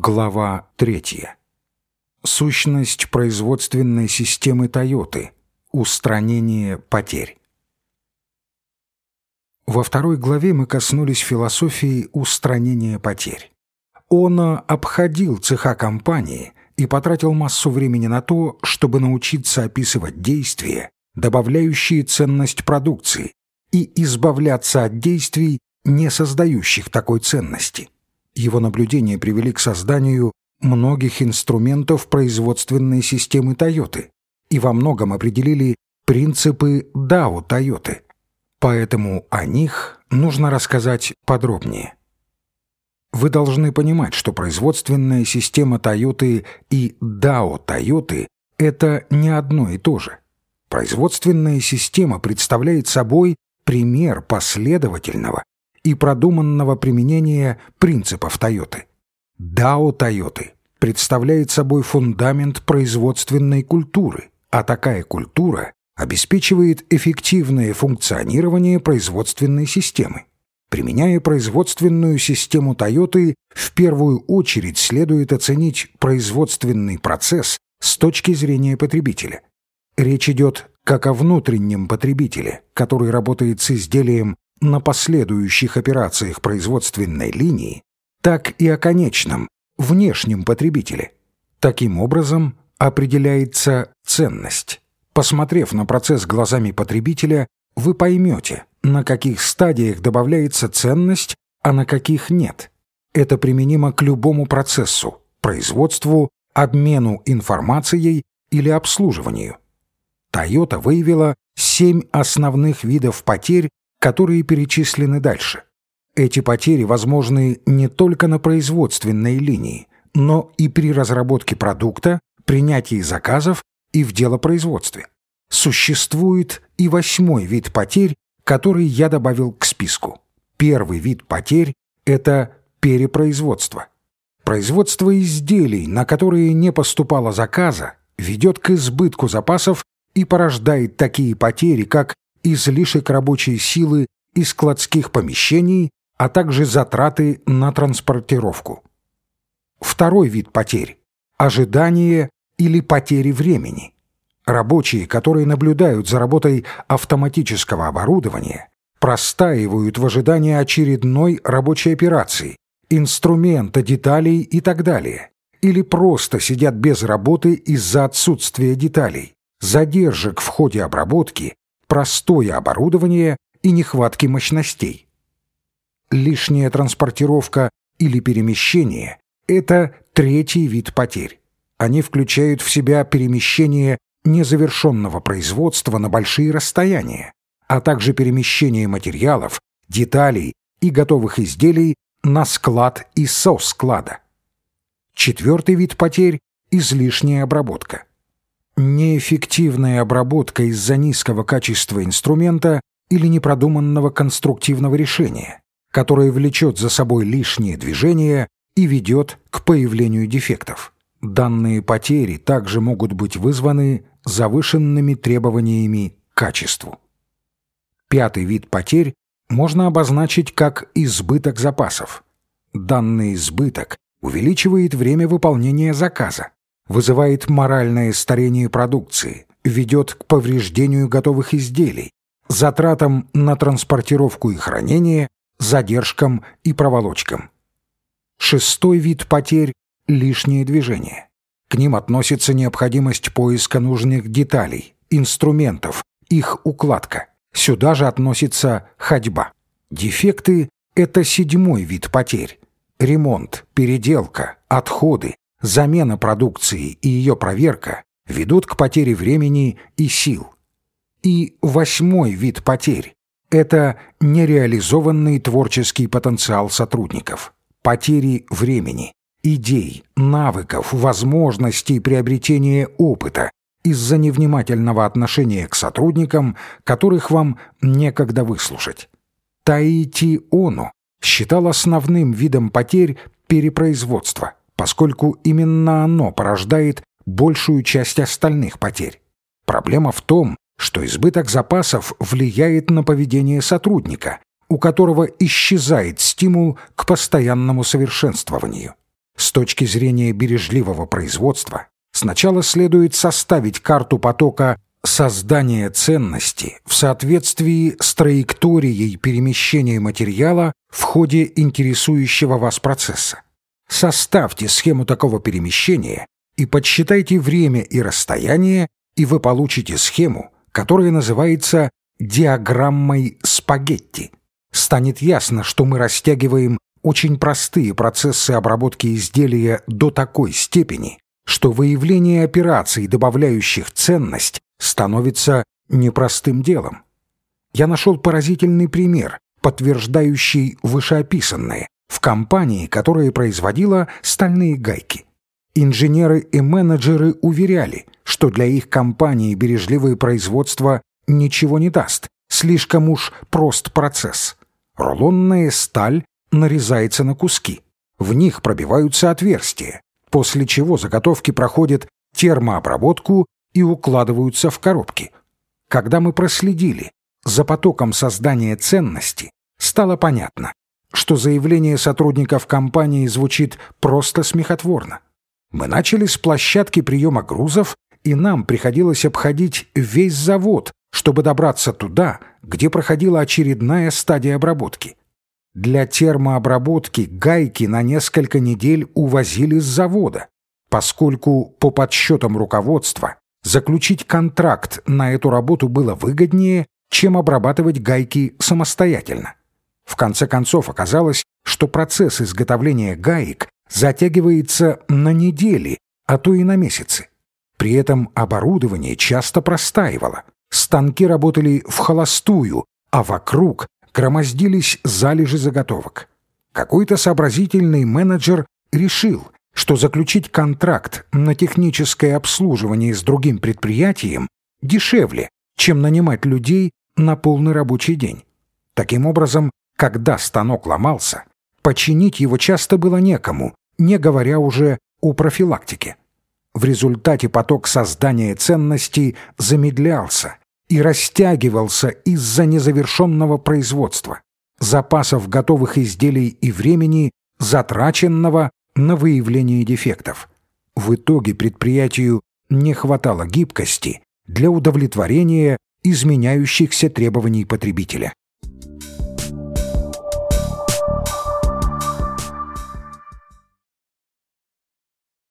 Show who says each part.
Speaker 1: Глава 3. Сущность производственной системы Тойоты. Устранение потерь. Во второй главе мы коснулись философии устранения потерь. Он обходил цеха компании и потратил массу времени на то, чтобы научиться описывать действия, добавляющие ценность продукции, и избавляться от действий, не создающих такой ценности. Его наблюдения привели к созданию многих инструментов производственной системы Тойоты и во многом определили принципы DAO Тойоты. Поэтому о них нужно рассказать подробнее. Вы должны понимать, что производственная система Тойоты и DAO Тойоты – это не одно и то же. Производственная система представляет собой пример последовательного и продуманного применения принципов Тойоты. Дао Тойоты представляет собой фундамент производственной культуры, а такая культура обеспечивает эффективное функционирование производственной системы. Применяя производственную систему Тойоты, в первую очередь следует оценить производственный процесс с точки зрения потребителя. Речь идет как о внутреннем потребителе, который работает с изделием на последующих операциях производственной линии, так и о конечном, внешнем потребителе. Таким образом, определяется ценность. Посмотрев на процесс глазами потребителя, вы поймете, на каких стадиях добавляется ценность, а на каких нет. Это применимо к любому процессу, производству, обмену информацией или обслуживанию. Toyota выявила семь основных видов потерь которые перечислены дальше. Эти потери возможны не только на производственной линии, но и при разработке продукта, принятии заказов и в делопроизводстве. Существует и восьмой вид потерь, который я добавил к списку. Первый вид потерь – это перепроизводство. Производство изделий, на которые не поступало заказа, ведет к избытку запасов и порождает такие потери, как излишек рабочей силы и складских помещений, а также затраты на транспортировку. Второй вид потерь – ожидание или потери времени. Рабочие, которые наблюдают за работой автоматического оборудования, простаивают в ожидании очередной рабочей операции, инструмента, деталей и так далее, или просто сидят без работы из-за отсутствия деталей, задержек в ходе обработки простое оборудование и нехватки мощностей. Лишняя транспортировка или перемещение – это третий вид потерь. Они включают в себя перемещение незавершенного производства на большие расстояния, а также перемещение материалов, деталей и готовых изделий на склад и со склада. Четвертый вид потерь – излишняя обработка неэффективная обработка из-за низкого качества инструмента или непродуманного конструктивного решения, которое влечет за собой лишние движения и ведет к появлению дефектов. Данные потери также могут быть вызваны завышенными требованиями к качеству. Пятый вид потерь можно обозначить как избыток запасов. Данный избыток увеличивает время выполнения заказа, вызывает моральное старение продукции, ведет к повреждению готовых изделий, затратам на транспортировку и хранение, задержкам и проволочкам. Шестой вид потерь – лишние движения. К ним относится необходимость поиска нужных деталей, инструментов, их укладка. Сюда же относится ходьба. Дефекты – это седьмой вид потерь. Ремонт, переделка, отходы, замена продукции и ее проверка ведут к потере времени и сил. И восьмой вид потерь – это нереализованный творческий потенциал сотрудников, потери времени, идей, навыков, возможностей приобретения опыта из-за невнимательного отношения к сотрудникам, которых вам некогда выслушать. Таити Ону считал основным видом потерь перепроизводство поскольку именно оно порождает большую часть остальных потерь. Проблема в том, что избыток запасов влияет на поведение сотрудника, у которого исчезает стимул к постоянному совершенствованию. С точки зрения бережливого производства, сначала следует составить карту потока создания ценности в соответствии с траекторией перемещения материала в ходе интересующего вас процесса. Составьте схему такого перемещения и подсчитайте время и расстояние, и вы получите схему, которая называется диаграммой спагетти. Станет ясно, что мы растягиваем очень простые процессы обработки изделия до такой степени, что выявление операций, добавляющих ценность, становится непростым делом. Я нашел поразительный пример, подтверждающий вышеописанное, в компании, которая производила стальные гайки. Инженеры и менеджеры уверяли, что для их компании бережливое производство ничего не даст, слишком уж прост процесс. Рулонная сталь нарезается на куски. В них пробиваются отверстия, после чего заготовки проходят термообработку и укладываются в коробки. Когда мы проследили за потоком создания ценности, стало понятно, что заявление сотрудников компании звучит просто смехотворно. Мы начали с площадки приема грузов, и нам приходилось обходить весь завод, чтобы добраться туда, где проходила очередная стадия обработки. Для термообработки гайки на несколько недель увозили с завода, поскольку, по подсчетам руководства, заключить контракт на эту работу было выгоднее, чем обрабатывать гайки самостоятельно. В конце концов оказалось, что процесс изготовления гаек затягивается на недели, а то и на месяцы. При этом оборудование часто простаивало. Станки работали в холостую, а вокруг громоздились залежи заготовок. Какой-то сообразительный менеджер решил, что заключить контракт на техническое обслуживание с другим предприятием дешевле, чем нанимать людей на полный рабочий день. Таким образом, когда станок ломался, починить его часто было некому, не говоря уже о профилактике. В результате поток создания ценностей замедлялся и растягивался из-за незавершенного производства, запасов готовых изделий и времени, затраченного на выявление дефектов. В итоге предприятию не хватало гибкости для удовлетворения изменяющихся требований потребителя.